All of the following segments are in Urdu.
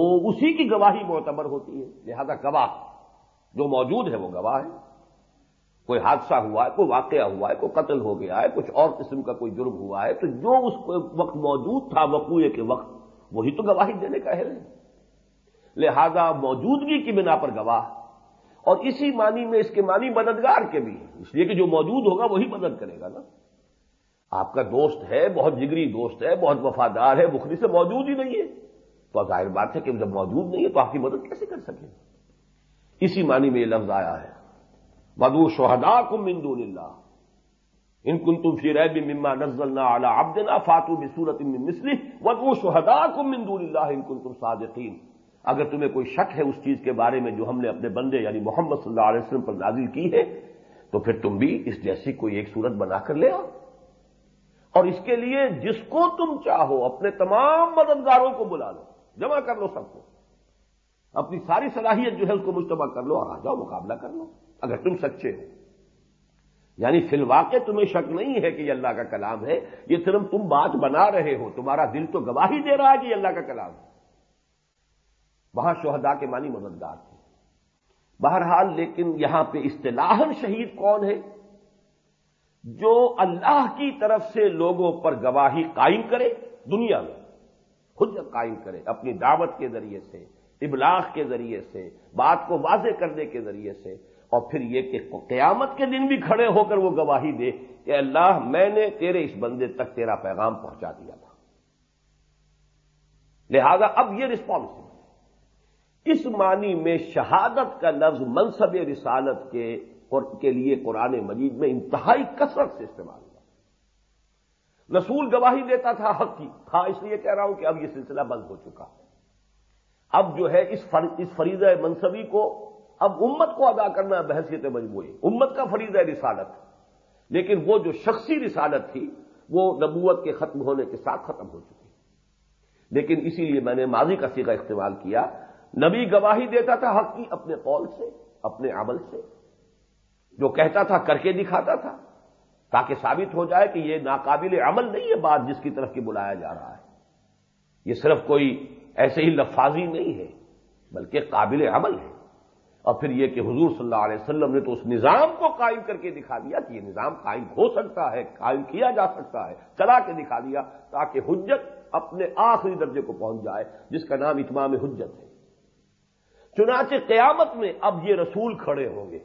ہو اسی کی گواہی معتبر ہوتی ہے۔ لہذا گواہ جو موجود ہے وہ گواہ ہے۔ کوئی حادثہ ہوا ہے، کوئی واقعہ ہوا ہے، کوئی قتل ہو گیا ہے، کچھ اور قسم کا کوئی جرم ہوا ہے، تو جو اس وقت موجود تھا وقوع کے وقت، وہی تو گواہی دینے کا ہے لہذا موجودگی کی بنا پر گواہ، اور اسی معنی میں اس کے معنی مددگار کے بھی اس لیے کہ جو موجود ہوگا وہی مدد کرے گا نا۔ آپ کا دوست ہے، بہت جگری دوست ہے، بہت وفادار ہے بخری سے موجود ہی نہیں ہے۔ تو ظاہر بات ہے کہ جب موجود نہیں ہے تو آپ کی مدد کیسے کر سکیں؟ اسی معنی میں یہ لفظ آیا ہے۔ ودو شہدا کم مندو اللہ۔ ان کن تم فی ریب مما نزل اعلیٰ ابدنا فاتو بصورت مسلی ودو شہدا کم مندو اللہ ان کن تم صادقین۔ اگر تمہیں کوئی شک ہے اس چیز کے بارے میں جو ہم نے اپنے بندے یعنی محمد صلی اللہ علیہ وسلم پر نازل کی ہے، تو پھر تم بھی اس جیسی کوئی ایک صورت بنا کر لے آؤ۔ اور اس کے لیے جس کو تم چاہو، اپنے تمام مددگاروں کو بلا لو۔ جمع کر لو سب کو۔ اپنی ساری صلاحیت جو ہے اس کو مشتبہ کر لو اور آ جاؤ، مقابلہ کر لو۔ اگر تم سچے ہو۔ یعنی فی الواقع تمہیں شک نہیں ہے کہ یہ اللہ کا کلام ہے، یہ صرف تم بات بنا رہے ہو۔ تمہارا دل تو گواہی دے رہا ہے کہ یہ اللہ کا کلام ہے۔ وہاں شہدا کے معنی مددگار تھے۔ بہرحال لیکن یہاں پہ اصطلاح شہید کون ہے؟ جو اللہ کی طرف سے لوگوں پر گواہی قائم کرے دنیا میں۔ خود قائم کرے، اپنی دعوت کے ذریعے سے، ابلاغ کے ذریعے سے، بات کو واضح کرنے کے ذریعے سے، اور پھر یہ کہ قیامت کے دن بھی کھڑے ہو کر وہ گواہی دے کہ اللہ، میں نے تیرے اس بندے تک تیرا پیغام پہنچا دیا تھا۔ لہذا اب یہ رسپانس اس معنی میں شہادت کا لفظ منصب رسالت کے کے لیے قرآن مجید میں انتہائی کثرت سے استعمال ہوا رسول گواہی دیتا تھا حق کی، تھا اس لیے کہہ رہا ہوں کہ اب یہ سلسلہ بند ہو چکا۔ ہے اب جو ہے اس فریضہ منصبی کو، اب امت کو ادا کرنا بحثیت مجموعی۔ امت کا فریضہ رسالت۔ لیکن وہ جو شخصی رسالت تھی، وہ نبوت کے ختم ہونے کے ساتھ ختم ہو چکی۔ لیکن اسی لیے میں نے ماضی کا سیکھا استعمال کیا۔ نبی گواہی دیتا تھا حق کی اپنے قول سے، اپنے عمل سے۔ جو کہتا تھا، کر کے دکھاتا تھا۔ تاکہ ثابت ہو جائے کہ یہ ناقابل عمل نہیں ہے بات جس کی طرف کی بلایا جا رہا ہے۔ یہ صرف کوئی ایسے ہی لفاظی نہیں ہے، بلکہ قابل عمل ہے۔ اور پھر یہ کہ حضور صلی اللہ علیہ وسلم نے تو اس نظام کو قائم کر کے دکھا دیا کہ یہ نظام قائم ہو سکتا ہے، قائم کیا جا سکتا ہے، چلا کے دکھا دیا تاکہ حجت اپنے آخری درجے کو پہنچ جائے، جس کا نام اتمام حجت ہے۔ چنانچہ قیامت میں اب یہ رسول کھڑے ہوں گے۔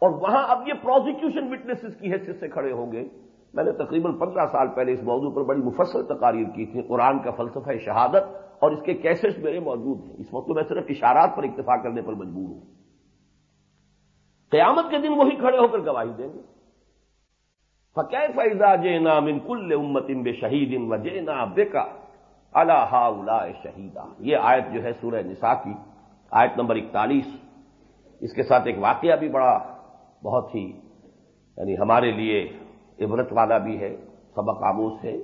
اور وہاں اب یہ پروزیکیوشن وٹنسز کی حیثیت سے کھڑے ہوں گے۔ میں نے تقریباً پندرہ سال پہلے اس موضوع پر بڑی مفصل تقاریر کی تھی، قرآن کا فلسفہ شہادت اور اس کے کیسز میرے موجود ہیں۔ اس وقت میں صرف اشارات پر اکتفا کرنے پر مجبور ہوں۔ قیامت کے دن وہی کھڑے ہو کر گواہی دیں گے۔ فقہ فیضا جے نام کل امت بے شہید ان و جے نا بے کا اللہ شہیدہ یہ آیت جو ہے سورہ نساء کی، آیت نمبر اکتالیس۔ اس کے ساتھ ایک واقعہ بھی بڑا بہت ہی یعنی ہمارے لیے عبرت والا بھی ہے، سبق آموز ہے۔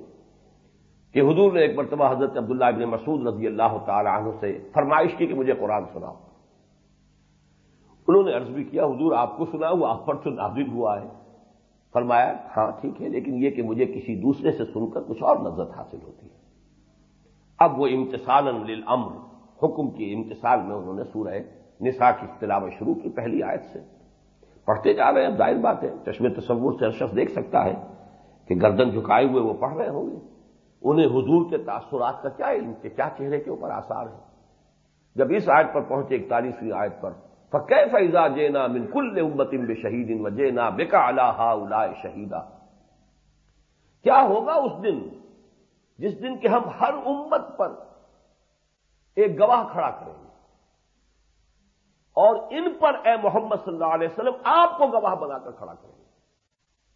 کہ حضور نے ایک مرتبہ حضرت عبداللہ ابن مسعود رضی اللہ تعالی عنہ سے فرمائش کی کہ مجھے قرآن سناؤ۔ انہوں نے عرض بھی کیا، حضور آپ کو سنا ہوا آپ پر تو نازل ہوا ہے۔ فرمایا ہاں ٹھیک ہے، لیکن یہ کہ مجھے کسی دوسرے سے سن کر کچھ اور نظر حاصل ہوتی ہے۔ اب وہ امتسال للامر، حکم کی امتسال میں انہوں نے سورہ نساء کی تلاوت شروع کی، پہلی آیت سے۔ پڑھتے جا رہے ہیں ظاہر بات ہے چشم تصور سے ہر شخص دیکھ سکتا ہے کہ گردن جھکائے ہوئے وہ پڑھ رہے ہوں گے۔ انہیں حضور کے تاثرات کا کیا علم، کہ کیا چہرے کے اوپر آثار ہے جب اس آیت پر پہنچے، اکتالیسویں آیت پر فقہ فیضا جینا من کل امت بے شہید ان وجینا بےکا اللہ الا شہیدا کیا ہوگا اس دن؟ جس دن کہ ہم ہر امت پر ایک گواہ کھڑا کریں گے۔ اور ان پر اے محمد صلی اللہ علیہ وسلم، آپ کو گواہ بنا کر کھڑا کریں گے۔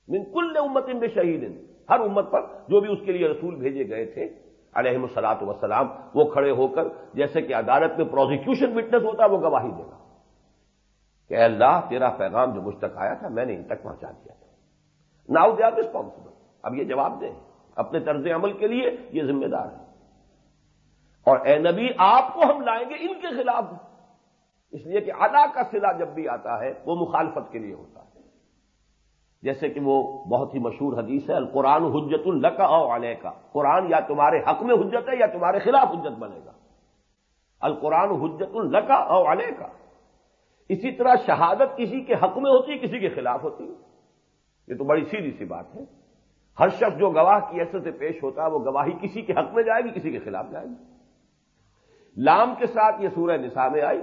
من کل امت ان شہید ہر امت پر جو بھی اس کے لیے رسول بھیجے گئے تھے علیہ السلاط وسلام وہ کھڑے ہو کر، جیسے کہ عدالت میں پروزیکیوشن وٹنس ہوتا ہے، وہ گواہی دے گا۔ کہ اللہ، تیرا پیغام جو مجھ تک آیا تھا، میں نے ان تک پہنچا دیا تھا۔ ناؤ دے آر رسپانسبل اب یہ جواب دیں۔ اپنے طرز عمل کے لیے یہ ذمہ دار ہے۔ اور اے نبی، آپ کو ہم لائیں گے ان کے خلاف۔ اس لیے کہ ادا کا سلا جب بھی آتا ہے، وہ مخالفت کے لیے ہوتا ہے۔ جیسے کہ وہ بہت ہی مشہور حدیث ہے، القرآن حجت القا علیہ کا قرآن یا تمہارے حق میں حجت ہے یا تمہارے خلاف حجت بنے گا۔ القرآن حجت القا اور علیہ کا اسی طرح شہادت کسی کے حق میں ہوتی ہے کسی کے خلاف ہوتی۔ ہے یہ تو بڑی سیدھی سی بات ہے۔ ہر شخص جو گواہ کی حیثیت سے پیش ہوتا ہے وہ گواہی کسی کے حق میں جائے گی، کسی کے خلاف جائے گی۔ لام کے ساتھ یہ سورہ نساء میں آئی۔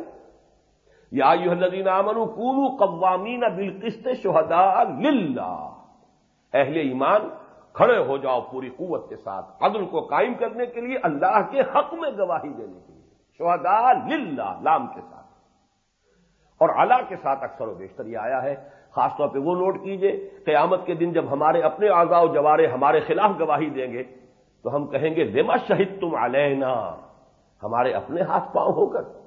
یا الذین آمنوا کونوا قوامین بالقسط شہداء للہ۔ اہل ایمان، کھڑے ہو جاؤ پوری قوت کے ساتھ عدل کو قائم کرنے کے لیے اللہ کے حق میں گواہی دینے کے لیے۔ شہداء للہ، لام کے ساتھ۔ اور اللہ کے ساتھ اکثر و بیشتر یہ آیا ہے، خاص طور پہ وہ نوٹ کیجیے، قیامت کے دن جب ہمارے اپنے آزا و جوارے ہمارے خلاف گواہی دیں گے، تو ہم کہیں گے لما شہید تم علینا؟ ہمارے اپنے ہاتھ پاؤں ہو کر۔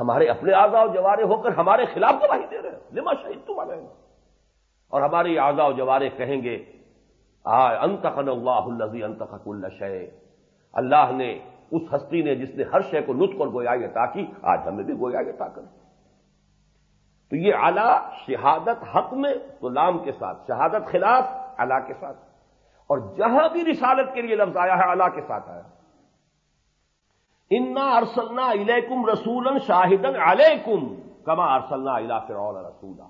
ہمارے اپنے آزا و جوارے ہو کر ہمارے خلاف گواہی دے رہے ہیں۔ لما شہید تم علینا۔ اور ہماری آزا و جوارے کہیں گے انتقن اللہ الزی انتخق اللہ اللہ نے اس ہستی نے جس نے ہر شے کو لطف اور گویا عطا کی، آج ہمیں بھی گویا عطا کر تو یہ اعلی شہادت حق میں تو لام کے ساتھ، شہادت خلاف اعلی کے ساتھ۔ اور جہاں بھی رسالت کے لیے لفظ آیا ہے اعلی کے ساتھ آیا۔ انا ارسلنا الیکم رسولن شاہدن علیکم کما ارسلنا الا فرعون رسولا۔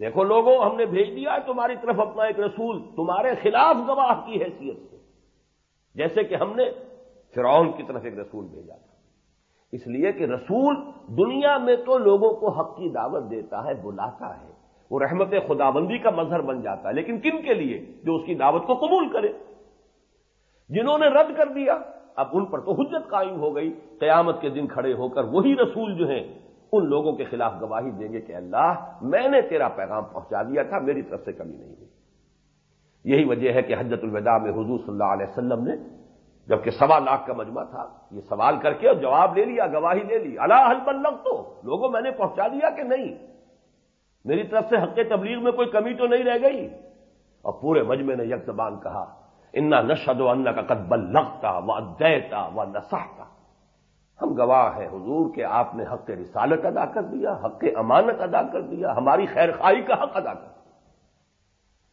دیکھو لوگوں ہم نے بھیج دیا ہے تمہاری طرف اپنا ایک رسول، تمہارے خلاف گواہ کی حیثیت سے۔ جیسے کہ ہم نے فرعون کی طرف ایک رسول بھیجا تھا۔ اس لیے کہ رسول دنیا میں تو لوگوں کو حق کی دعوت دیتا ہے، بلاتا ہے۔ وہ رحمت خداوندی کا مظہر بن جاتا ہے، لیکن کن کے لیے؟ جو اس کی دعوت کو قبول کرے۔ جنہوں نے رد کر دیا اب ان پر تو حجت قائم ہو گئی۔ قیامت کے دن کھڑے ہو کر وہی رسول جو ہیں، ان لوگوں کے خلاف گواہی دیں گے کہ اللہ، میں نے تیرا پیغام پہنچا دیا تھا، میری طرف سے کمی نہیں ہوئی۔ یہی وجہ ہے کہ حجت الوداع میں حضور صلی اللہ علیہ وسلم نے، جبکہ سوا لاکھ کا مجمع تھا، یہ سوال کر کے اور جواب لے لیا، گواہی لے لی۔ اللہ حل بلغ تو لوگوں، میں نے پہنچا دیا کہ نہیں۔ میری طرف سے حق تبلیغ میں کوئی کمی تو نہیں رہ گئی۔ اور پورے مجمع نے یک زبان کہا انا نشد و ان کا قد بلغتا و دیتا و نساتا ہم گواہ ہیں حضور کہ آپ نے حق رسالت ادا کر دیا، حق امانت ادا کر دیا، ہماری خیر خائی کا حق ادا کر دیا۔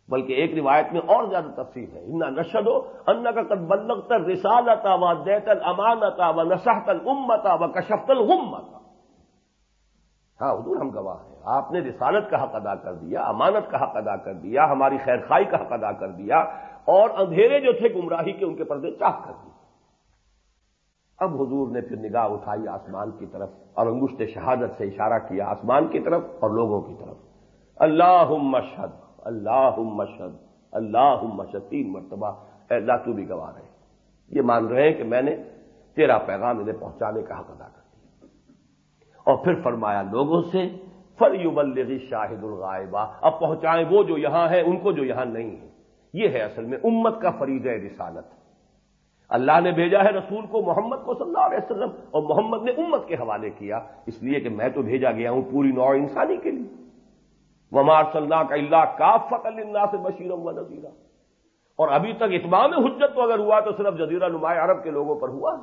بلکہ ایک روایت میں اور زیادہ تفصیل ہے، انا نشد و ان کا قد بلغت رسالتا و دیت المانتا و نسحت المتا و کشفت الغمتا ہاں حضور ہم گواہ ہیں۔ آپ نے رسالت کا حق ادا کر دیا، امانت کا حق ادا کر دیا، ہماری خیر خائی کا حق ادا کر دیا۔ اور اندھیرے جو تھے گمراہی کے ان کے پردے چاک کر دیے۔ اب حضور نے پھر نگاہ اٹھائی آسمان کی طرف اور انگشت شہادت سے اشارہ کیا آسمان کی طرف اور لوگوں کی طرف۔ اللہ مشہد اللہ مشد اللہ مشد تین مرتبہ۔ اللہ، تو بھی گوا رہے۔ یہ مان رہے ہیں کہ میں نے تیرا پیغام انہیں پہنچانے کا حق ادا کر دیا۔ اور پھر فرمایا لوگوں سے فل یو شاہد الغائبہ اب پہنچائیں وہ جو یہاں ہیں، ان کو جو یہاں نہیں ہے یہ ہے اصل میں امت کا فرید رسالت۔ اللہ نے بھیجا ہے رسول کو محمد کو صلی اللہ علیہ وسلم اور محمد نے امت کے حوالے کیا۔ اس لیے کہ میں تو بھیجا گیا ہوں پوری نوع انسانی کے لیے۔ ومار صلی اللہ کا اللہ کافت اللہ سے بشیرم و نذیرہ اور ابھی تک اتمام حجت تو اگر ہوا تو صرف جزیرہ نمایاں عرب کے لوگوں پر ہوا۔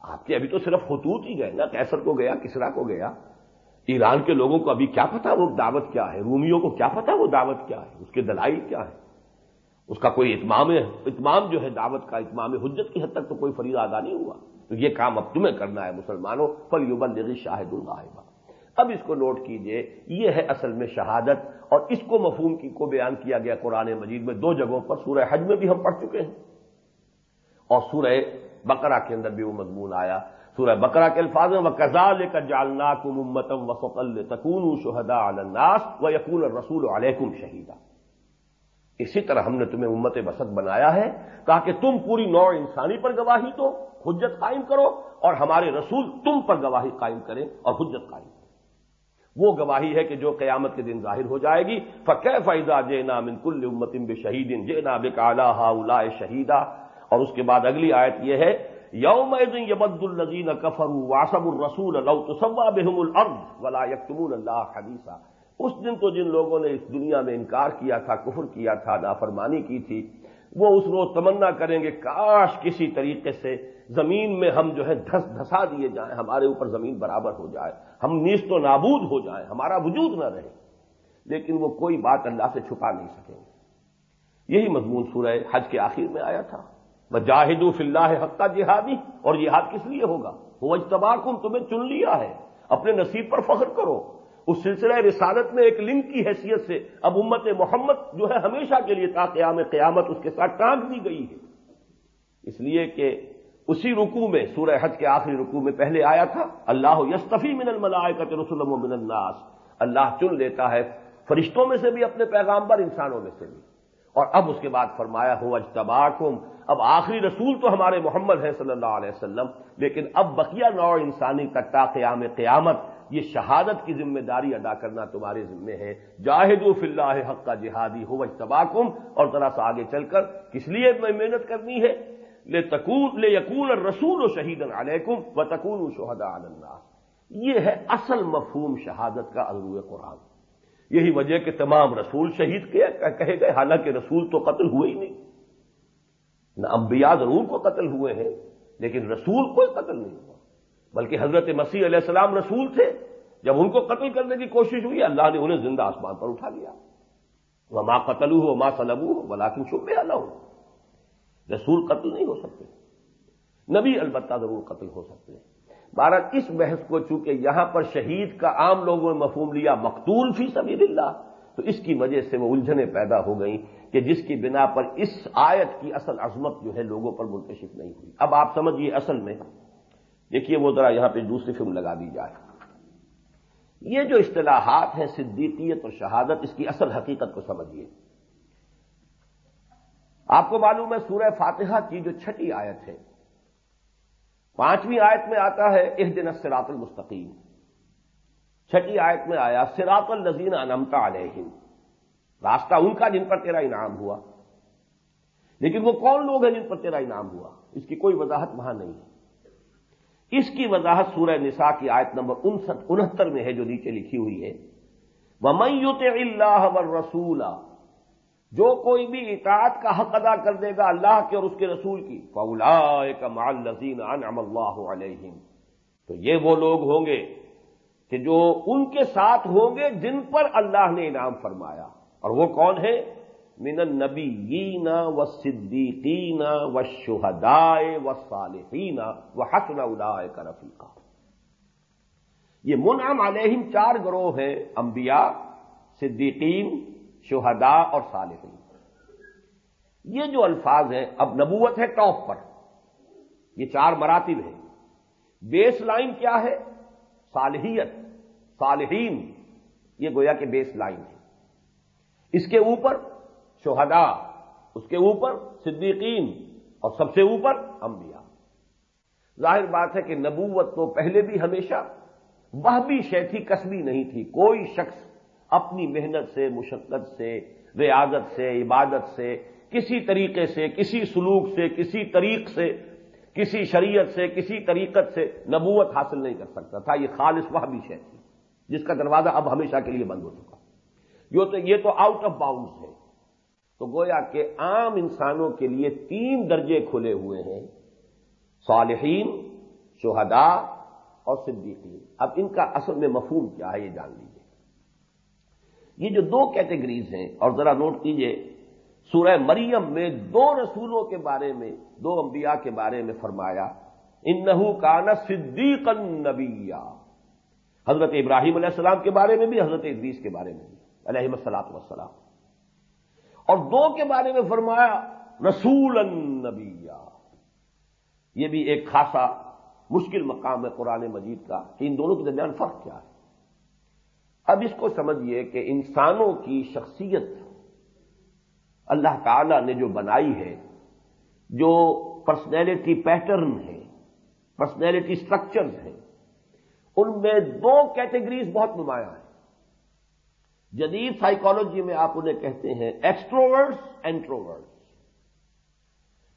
آپ کے ابھی تو صرف خطوط ہی گئے نا کیسر کو گیا، کسرا کو گیا۔ ایران کے لوگوں کو ابھی کیا پتا وہ دعوت کیا ہے؟ رومیوں کو کیا پتا وہ دعوت کیا ہے؟ اس کے دلائل کیا ہے اس کا کوئی اتمام اتمام جو ہے دعوت کا، اتمام حجت کی حد تک تو کوئی فریضہ ادا نہیں ہوا۔ تو یہ کام اب تمہیں کرنا ہے مسلمانوں فل یوبل شاہد الغائبہ اب اس کو نوٹ کیجیے، یہ ہے اصل میں شہادت اور اس کو مفہوم کی، کو بیان کیا گیا قرآن مجید میں دو جگہوں پر۔ سورہ حج میں بھی ہم پڑھ چکے ہیں۔ اور سورہ بقرہ کے اندر بھی وہ مضمون آیا۔ سورہ بقرہ کے الفاظ میں کزا لے کر جالنا کم امتم و تکون شہدا الناس و یقون رسول علیکم شہیدہ اسی طرح ہم نے تمہیں امت بسط بنایا ہے تاکہ تم پوری نو انسانی پر گواہی دو، حجت قائم کرو اور ہمارے رسول تم پر گواہی قائم کریں اور حجت قائم کریں۔ وہ گواہی ہے کہ جو قیامت کے دن ظاہر ہو جائے گی۔ فقہ فائدہ جے نام کل امتم بے شہید جے نا بے کالا ہا شہیدا اور اس کے بعد اگلی آیت یہ ہے یوم یبد الزین کفر واسب الرسول بہم الارض ولا یکتمون اللہ حدیثہ اس دن تو جن لوگوں نے اس دنیا میں انکار کیا تھا، کفر کیا تھا، نافرمانی کی تھی، وہ اس روز تمنا کریں گے، کاش کسی طریقے سے زمین میں ہم جو ہے دھس دھسا دیے جائیں، ہمارے اوپر زمین برابر ہو جائے، ہم نیست و نابود ہو جائیں، ہمارا وجود نہ رہے۔ لیکن وہ کوئی بات اللہ سے چھپا نہیں سکیں گے۔ یہی مضمون سورہ حج کے آخر میں آیا تھا۔ جاہد فلّہ حقہ جہادی اور جہاد کس لیے ہوگا؟ وہ اجتباق تمہیں چن لیا ہے۔ اپنے نصیب پر فخر کرو۔ اس سلسلہ رسالت میں ایک لنک کی حیثیت سے اب امت محمد جو ہے ہمیشہ کے لیے تا قیام قیامت اس کے ساتھ ٹانک دی گئی ہے۔ اس لیے کہ اسی رکوع میں، سورہ حج کے آخری رکوع میں پہلے آیا تھا، اللہ یستفی من الملائکت رسول من الناس۔ اللہ چن لیتا ہے، فرشتوں میں سے بھی، اپنے پیغامبر انسانوں میں سے بھی۔ اور اب اس کے بعد فرمایا، ہو اجتباکم. اب آخری رسول تو ہمارے محمد ہے صلی اللہ علیہ وسلم، لیکن اب بقیہ نوع انسانی کٹا قیام قیامت، یہ شہادت کی ذمہ داری ادا کرنا تمہارے ذمے ہے۔ جاہد فی اللہ حق کا جہادی، ہو اجتباکم، اور ذرا سا آگے چل کر، کس لیے میں محنت کرنی ہے؟ لے تکون لے یقون رسول و شہید علیکم و تکون شہدا یہ ہے اصل مفہوم شہادت کا عروع قرآن۔ یہی وجہ کہ تمام رسول شہید کہے گئے، حالانکہ رسول تو قتل ہوئے ہی نہیں۔ نہ انبیاء ضرور کو قتل ہوئے ہیں، لیکن رسول کوئی قتل نہیں ہوا۔ بلکہ حضرت مسیح علیہ السلام رسول تھے۔ جب ان کو قتل کرنے کی کوشش ہوئی، اللہ نے انہیں زندہ آسمان پر اٹھا لیا۔ وہ ماں قتل ہو ماں سلبو ہو بلاکن شبے اللہ ہو رسول قتل نہیں ہو سکتے۔ نبی البتہ ضرور قتل ہو سکتے۔ ہیں بارہ اس بحث کو چونکہ یہاں پر شہید کا عام لوگوں نے مفہوم لیا مقتول فی سبیل اللہ، تو اس کی وجہ سے وہ الجھنیں پیدا ہو گئیں کہ جس کی بنا پر اس آیت کی اصل عظمت جو ہے لوگوں پر منتشف نہیں ہوئی۔ اب آپ سمجھیے اصل میں، دیکھیے وہ ذرا یہاں پہ دوسری فلم لگا دی جائے۔ یہ جو اصطلاحات ہیں، صدیقیت اور شہادت، اس کی اصل حقیقت کو سمجھیے آپ کو معلوم ہے، سورہ فاتحہ کی جو چھٹی آیت ہے پانچویں آیت میں آتا ہے ایک دن سراط المستقیم۔ چھٹی آیت میں آیا سراط الزین انمتا علیہم۔ راستہ ان کا جن پر تیرا انعام ہوا۔ لیکن وہ کون لوگ ہیں جن پر تیرا انعام ہوا؟ اس کی کوئی وضاحت وہاں نہیں۔ ہے اس کی وضاحت سورہ نساء کی آیت نمبر انہتر میں ہے، جو نیچے لکھی ہوئی ہے۔ وہ میوت اللہ رسول جو کوئی بھی اطاعت کا حق ادا کر دے گا اللہ کے اور اس کے رسول کی فولا کمال نذین انعم اللہ علیہم تو یہ وہ لوگ ہوں گے کہ جو ان کے ساتھ ہوں گے جن پر اللہ نے انعام فرمایا۔ اور وہ کون ہے من النبیین و صدیقین و شہدائے و صالحین و حسن اولائے کا رفیقہ یہ منعم علیہم چار گروہ ہیں، انبیاء، صدیقین شہداء اور صالحین۔ یہ جو الفاظ ہیں، اب نبوت ہے ٹاپ پر۔ یہ چار مراتب ہیں۔ بیس لائن کیا ہے؟ صالحیت، صالحین۔ یہ گویا کہ بیس لائن ہے اس کے اوپر شہداء، اس کے اوپر صدیقین، اور سب سے اوپر انبیاء۔ ظاہر بات ہے کہ نبوت تو پہلے بھی ہمیشہ وہ بھی شیتھی کسبی نہیں تھی۔ کوئی شخص اپنی محنت سے، مشقت سے، ریاضت سے، عبادت سے، کسی طریقے سے، کسی سلوک سے، کسی طریق سے، کسی شریعت سے، کسی طریقت سے نبوت حاصل نہیں کر سکتا تھا۔ یہ خالص وہ بھی شہ تھی، جس کا دروازہ اب ہمیشہ کے لیے بند ہو چکا۔ یہ تو آؤٹ آف باؤنڈس ہے۔ تو گویا کہ عام انسانوں کے لیے تین درجے کھلے ہوئے ہیں، صالحین، شہداء اور صدیقین۔ اب ان کا اصل میں مفہوم کیا ہے، یہ جان لیجیے یہ جو دو کیٹیگریز ہیں، اور ذرا نوٹ کیجیے، سورہ مریم میں دو رسولوں کے بارے میں، دو انبیاء کے بارے میں فرمایا ان نحو کانا صدیق نبیا۔ حضرت ابراہیم علیہ السلام کے بارے میں بھی، حضرت ادریس کے بارے میں بھی علیہ السلاط وسلام اور دو کے بارے میں فرمایا رسول النبیہ یہ بھی ایک خاصا مشکل مقام ہے قرآن مجید کا، کہ ان دونوں کے درمیان فرق کیا ہے۔ اب اس کو سمجھیے کہ انسانوں کی شخصیت اللہ تعالی نے جو بنائی ہے، جو پرسنالٹی پیٹرن ہے پرسنالٹی اسٹرکچرز ہیں، ان میں دو کیٹیگریز بہت نمایاں ہیں۔ جدید سائیکالوجی میں آپ انہیں کہتے ہیں ایکسٹروورڈس اینٹروورڈس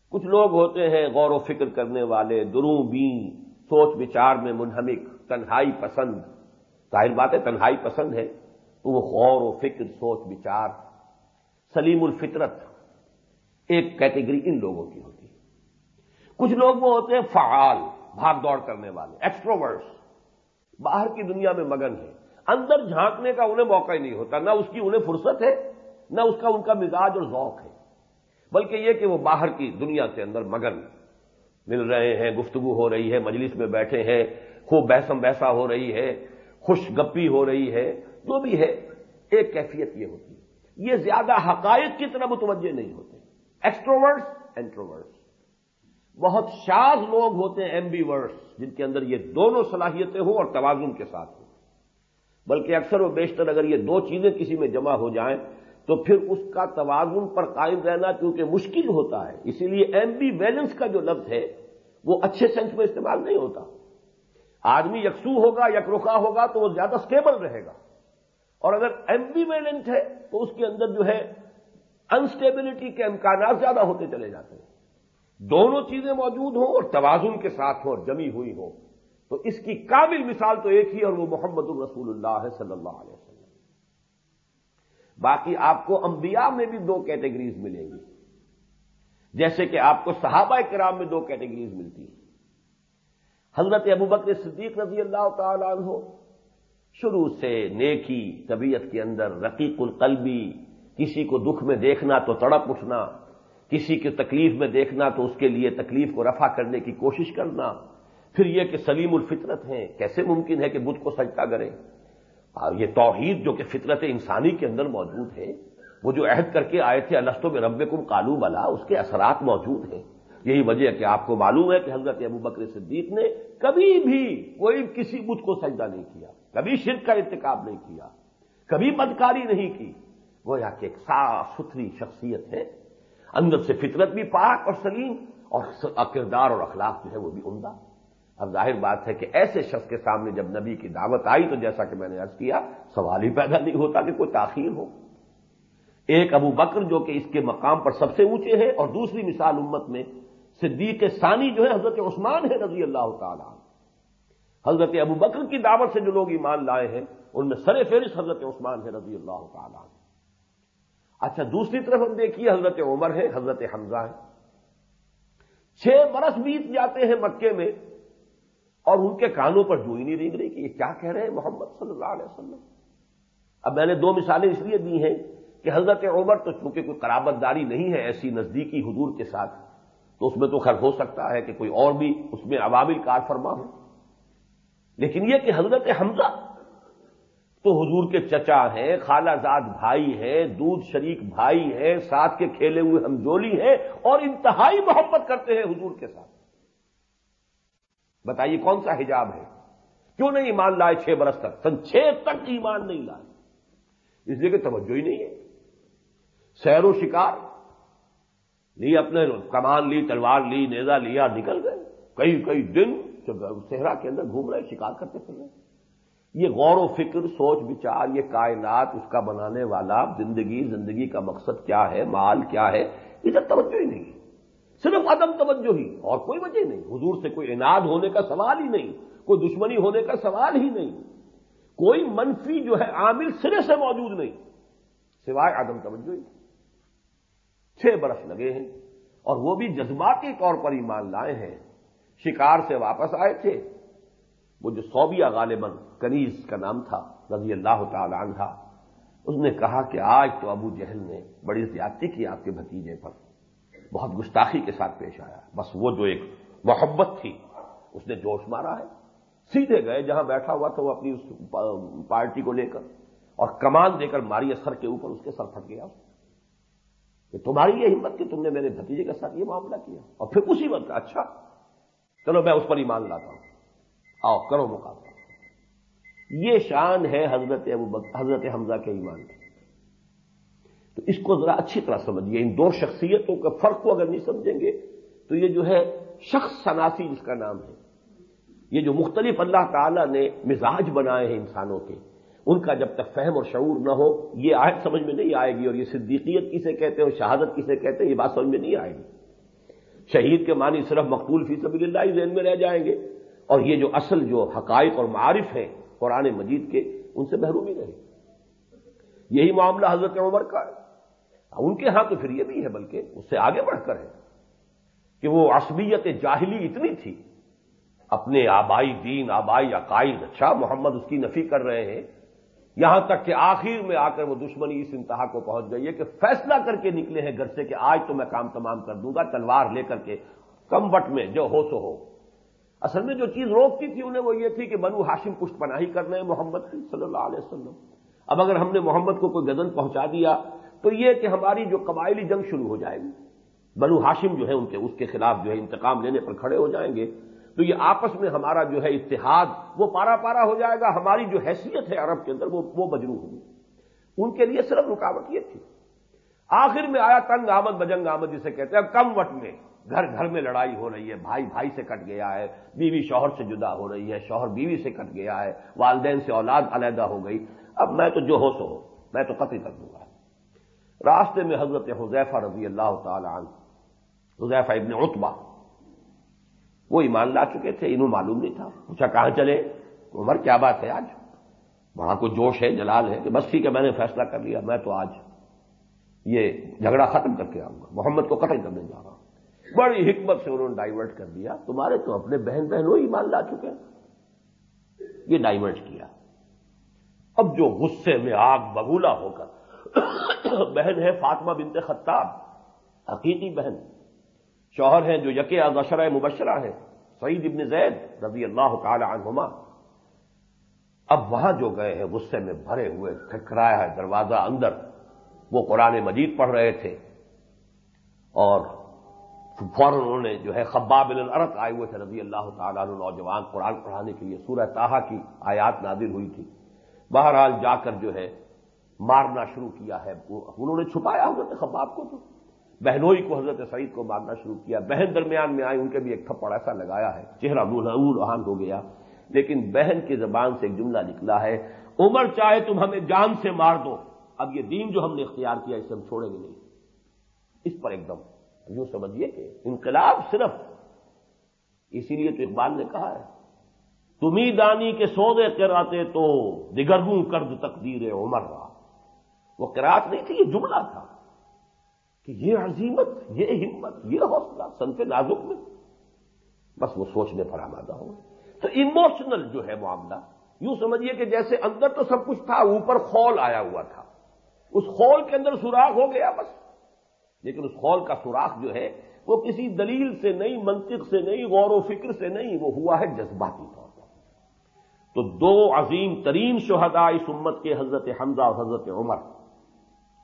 کچھ لوگ ہوتے ہیں غور و فکر کرنے والے دروں بین سوچ بچار میں منہمک، تنہائی پسند۔ ظاہر بات ہے تنہائی پسند ہے، تو وہ غور و فکر، سوچ، بچار، سلیم الفطرت ایک کیٹیگری ان لوگوں کی ہوتی ہے۔ کچھ لوگ وہ ہوتے ہیں فعال، بھاگ دوڑ کرنے والے ایکسٹروورس باہر کی دنیا میں مگن ہے اندر جھانکنے کا انہیں موقع ہی نہیں ہوتا، نہ اس کی انہیں فرصت ہے، نہ اس کا ان کا مزاج اور ذوق ہے۔ بلکہ یہ کہ وہ باہر کی دنیا کے اندر مگن مل رہے ہیں، گفتگو ہو رہی ہے، مجلس میں بیٹھے ہیں، خوب بحثم بحثا ہو رہی ہے۔ خوش گپی ہو رہی ہے، جو بھی ہے، ایک کیفیت یہ ہوتی ہے۔ یہ زیادہ حقائق کی طرح متوجہ نہیں ہوتے۔ ایکسٹروورس انٹروورس بہت شاز لوگ ہوتے ہیں ایم بی ورس جن کے اندر یہ دونوں صلاحیتیں ہوں اور توازن کے ساتھ ہوں۔ بلکہ اکثر و بیشتر اگر یہ دو چیزیں کسی میں جمع ہو جائیں، تو پھر اس کا توازن پر قائم رہنا کیونکہ مشکل ہوتا ہے۔ اسی لیے ایم بی ویلنس کا جو لفظ ہے، وہ اچھے سینس میں استعمال نہیں ہوتا۔ آدمی یکسو ہوگا یک رخا ہوگا تو وہ زیادہ سٹیبل رہے گا۔ اور اگر ایم بی ویلنٹ ہے تو اس کے اندر جو ہے انسٹیبلٹی کے امکانات زیادہ ہوتے چلے جاتے ہیں۔ دونوں چیزیں موجود ہوں اور توازن کے ساتھ ہوں اور جمی ہوئی ہوں۔ تو اس کی کامل مثال تو ایک ہی اور وہ محمد الرسول اللہ صلی اللہ علیہ وسلم۔ باقی آپ کو انبیاء میں بھی دو کیٹیگریز ملیں گی۔ جیسے کہ آپ کو صحابہ کرام میں دو کیٹیگریز ملتی ہیں۔ حضرت ابو بکر صدیق رضی اللہ تعالیٰ عنہ شروع سے نیکی طبیعت کے اندر رقیق القلبی، کسی کو دکھ میں دیکھنا تو تڑپ اٹھنا، کسی کی تکلیف میں دیکھنا تو اس کے لیے تکلیف کو رفع کرنے کی کوشش کرنا۔ پھر یہ کہ سلیم الفطرت ہیں، کیسے ممکن ہے کہ بدھ کو سجدہ کریں اور یہ توحید جو کہ فطرت انسانی کے اندر موجود ہے، وہ جو عہد کر کے آئے تھے السطوں میں رب کم کالو بلا، اس کے اثرات موجود ہیں۔ یہی وجہ ہے کہ آپ کو معلوم ہے کہ حضرت ابو بکر صدیق نے کبھی بھی کوئی کسی بدھ کو سجدہ نہیں کیا، کبھی شرک کا ارتکاب نہیں کیا، کبھی بدکاری نہیں کی۔ گویا کہ ایک صاف ستھری شخصیت ہے۔ اندر سے فطرت بھی پاک اور سلیم اور کردار اور اخلاق جو ہے وہ بھی عمدہ۔ اب ظاہر بات ہے کہ ایسے شخص کے سامنے جب نبی کی دعوت آئی تو جیسا کہ میں نے عرض کیا، سوال ہی پیدا نہیں ہوتا کہ کوئی تاخیر ہو۔ ایک ابو بکر جو کہ اس کے مقام پر سب سے اونچے ہے اور دوسری مثال امت میں صدیق ثانی جو ہے، حضرت عثمان ہے رضی اللہ تعالی حضرت ابو بکر کی دعوت سے جو لوگ ایمان لائے ہیں، ان میں سر فہرست حضرت عثمان ہے رضی اللہ تعالیٰ اچھا دوسری طرف ہم دیکھیے، حضرت عمر ہے، حضرت حمزہ ہے۔ چھ برس بیت جاتے ہیں مکے میں، اور ان کے کانوں پر جو ہی نہیں رینگ رہی کہ یہ کیا کہہ رہے ہیں محمد صلی اللہ علیہ وسلم۔ اب میں نے دو مثالیں اس لیے دی ہیں کہ حضرت عمر تو چونکہ کوئی قرابت داری نہیں ہے ایسی نزدیکی حضور کے ساتھ تو اس میں تو خیر ہو سکتا ہے کہ کوئی اور بھی اس میں عوامل کار فرما ہو۔ لیکن یہ کہ حضرت حمزہ تو حضور کے چچا ہیں، خالہ زاد بھائی ہیں، دودھ شریک بھائی ہیں، ساتھ کے کھیلے ہوئے ہمجولی ہیں اور انتہائی محبت کرتے ہیں حضور کے ساتھ۔ بتائیے کون سا حجاب ہے؟ کیوں نہیں ایمان لائے چھ برس تک؟ سن چھ تک ایمان نہیں لائے۔ اس لیے کہ توجہ ہی نہیں ہے۔ سیر و شکار لی اپنے کمان لی، تلوار لی نیزا لیا نکل گئے۔ کئی کئی دن صحرا کے اندر گھوم رہے، شکار کرتے پھر رہے یہ غور و فکر، سوچ بچار یہ کائنات، اس کا بنانے والا، زندگی زندگی کا مقصد کیا ہے، مال کیا ہے، ادھر توجہ ہی نہیں۔ صرف عدم توجہ ہی، اور کوئی وجہ نہیں۔ حضور سے کوئی اناد ہونے کا سوال ہی نہیں، کوئی دشمنی ہونے کا سوال ہی نہیں۔ کوئی منفی جو ہے، عامل سرے سے موجود نہیں، سوائے عدم توجہ ہی۔ چھ برس لگے ہیں اور وہ بھی جذباتی طور پر ایمان لائے ہیں۔ شکار سے واپس آئے تھے۔ وہ جو صوبیہ غالباً کنیز کا نام تھا، رضی اللہ تعالی عنہ، اس نے کہا کہ آج تو ابو جہل نے بڑی زیادتی کی آپ کے بھتیجے پر۔ بہت گستاخی کے ساتھ پیش آیا۔ بس وہ جو ایک محبت تھی، اس نے جوش مارا ہے۔ سیدھے گئے، جہاں بیٹھا ہوا تھا، وہ اپنی اس پارٹی کو لے کر اور کمان دے کر ماری سر کے اوپر اس کے سر پھٹ گیا۔ کہ تمہاری یہ ہمت کہ تم نے میرے بھتیجے کے ساتھ یہ معاملہ کیا اور پھر اسی وقت اچھا چلو میں اس پر ایمان لاتا ہوں۔ آؤ، کرو مقابلہ۔ یہ شان ہے حضرت حضرت حمزہ کے ایمان کی۔ تو اس کو ذرا اچھی طرح سمجھیے۔ ان دو شخصیتوں کے فرق کو اگر نہیں سمجھیں گے، تو یہ جو ہے شخص سناسی جس کا نام ہے، یہ جو مختلف اللہ تعالی نے مزاج بنائے ہیں انسانوں کے ان کا جب تک فہم اور شعور نہ ہو، یہ آیت سمجھ میں نہیں آئے گی اور یہ صدیقیت کسے کہتے ہیں اور شہادت کسے کہتے ہیں، یہ بات سمجھ میں نہیں آئے گی۔ شہید کے معنی صرف مقبول فی سبیل اللہ ہی ذہن میں رہ جائیں گے۔ اور یہ جو اصل جو حقائق اور معارف ہیں قرآن مجید کے، ان سے محرومی رہے یہی معاملہ حضرت عمر کا ہے۔ ان کے ہاں تو پھر یہ بھی ہے، بلکہ اس سے آگے بڑھ کر ہے کہ وہ عصبیت جاہلی اتنی تھی، اپنے آبائی دین، آبائی عقائد اچھا محمد اس کی نفی کر رہے ہیں یہاں تک کہ آخر میں آ کر وہ دشمنی اس انتہا کو پہنچ گئی ہے کہ فیصلہ کر کے نکلے ہیں گھر سے کہ آج تو میں کام تمام کر دوں گا، تلوار لے کر کے کم وٹ میں جو ہو سو ہو۔ اصل میں جو چیز روکتی تھی انہیں وہ یہ تھی کہ بنو ہاشم پشت پناہی کرنا ہے محمد صلی اللہ علیہ وسلم۔ اب اگر ہم نے محمد کو کوئی گدن پہنچا دیا تو یہ کہ ہماری جو قبائلی جنگ شروع ہو جائے گی۔ بنو ہاشم جو ہے ان کے، اس کے خلاف جو ہے انتقام لینے پر کھڑے ہو جائیں گے۔ تو یہ آپس میں ہمارا جو ہے اتحاد وہ پارا پارا ہو جائے گا، ہماری جو حیثیت ہے عرب کے اندر وہ وہ مجرو ہوگی ان کے لیے صرف رکاوٹ یہ تھی۔ آخر میں آیا تنگ آمد، بجنگ آمد جسے کہتے ہیں، کم وٹ میں گھر گھر میں لڑائی ہو رہی ہے، بھائی بھائی سے کٹ گیا ہے، بیوی شوہر سے جدا ہو رہی ہے، شوہر بیوی سے کٹ گیا ہے، والدین سے اولاد علیحدہ ہو گئی۔ اب میں تو جو ہو سو ہو، میں تو قتل کر دوں گا۔ راستے میں حضرت حضیفہ رضی اللہ تعالی عنہ حضیفہ ابن اتبا وہ ایمان لا چکے تھے، انہوں معلوم نہیں تھا۔ پوچھا، کہاں چلے؟ عمر، کیا بات ہے آج؟ وہاں کو جوش ہے، جلال ہے کہ بس ٹھیک ہے، میں نے فیصلہ کر لیا، میں تو آج یہ جھگڑا ختم کر کے آؤں گا۔ محمد کو قتل کرنے جا رہا ہوں۔ بڑی حکمت سے انہوں نے ڈائیورٹ کر دیا۔ تمہارے تو اپنے بہن بہنوں ایمان لا چکے یہ ڈائیورٹ کیا۔ اب جو غصے میں آگ بگولا ہو کر بہن ہے فاطمہ بنت خطاب حقیقی بہن۔ شوہر ہیں جو یک اشرۂ مبشرہ ہیں، سعید ابن زید رضی اللہ تعالی عنہما۔ اب وہاں جو گئے ہیں، غصے میں بھرے ہوئے کھکھرایا ہے دروازہ اندر۔ وہ قرآن مجید پڑھ رہے تھے۔ اور فوراً انہوں نے جو ہے، خباب العرت آئے ہوئے تھے رضی اللہ تعالیٰ عنہ، نوجوان قرآن پڑھانے کے لیے۔ سورہ تاہا کی آیات نادر ہوئی تھی۔ بہرحال جا کر جو ہے، مارنا شروع کیا ہے۔ انہوں نے چھپایا ہوئے خباب کو تو۔ بہنوئی کو حضرت سعید کو مارنا شروع کیا۔ بہن درمیان میں آئی، ان کے بھی ایک تھپڑ ایسا لگایا ہے، چہرہ روحان ہو گیا۔ لیکن بہن کی زبان سے ایک جملہ نکلا ہے، عمر چاہے تم ہمیں جان سے مار دو۔ اب یہ دین جو ہم نے اختیار کیا، اسے ہم چھوڑیں گے نہیں۔ اس پر ایک دم یوں سمجھیے کہ انقلاب صرف اسی لیے تو اقبال نے کہا ہے تمہیں دانی کے سودے کراتے تو، دگرگوں کرد تقدیر عمر رہا وہ کراط نہیں تھی، یہ جملہ تھا۔ کہ یہ عظیمت، یہ ہمت، یہ حوصلہ سنت نازک میں۔ بس وہ سوچنے پر آمادہ ہو تو ایموشنل جو ہے معاملہ، یوں سمجھیے کہ جیسے اندر تو سب کچھ تھا، اوپر خول آیا ہوا تھا۔ اس خول کے اندر سوراخ ہو گیا بس۔ لیکن اس خول کا سوراخ جو ہے، وہ کسی دلیل سے نہیں، منطق سے نہیں، غور و فکر سے نہیں، وہ ہوا ہے جذباتی طور پر۔ تو دو عظیم ترین شہداء اس امت کے حضرت حمزہ اور حضرت عمر۔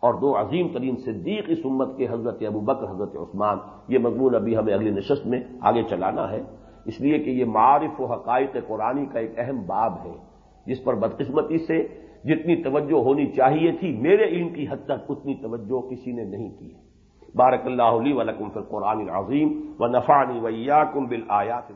اور دو عظیم ترین صدیق اس امت کے حضرت ابو بکر، حضرت عثمان، یہ مضمون ابھی ہمیں اگلی نشست میں آگے چلانا ہے۔ اس لیے کہ یہ معارف و حقائق قرآنی کا ایک اہم باب ہے، جس پر بدقسمتی سے جتنی توجہ ہونی چاہیے تھی، میرے علم کی حد تک اتنی توجہ کسی نے نہیں کی بارک اللہ علی ولکم فی القرآن العظیم و نفانی ویا کم بل آیات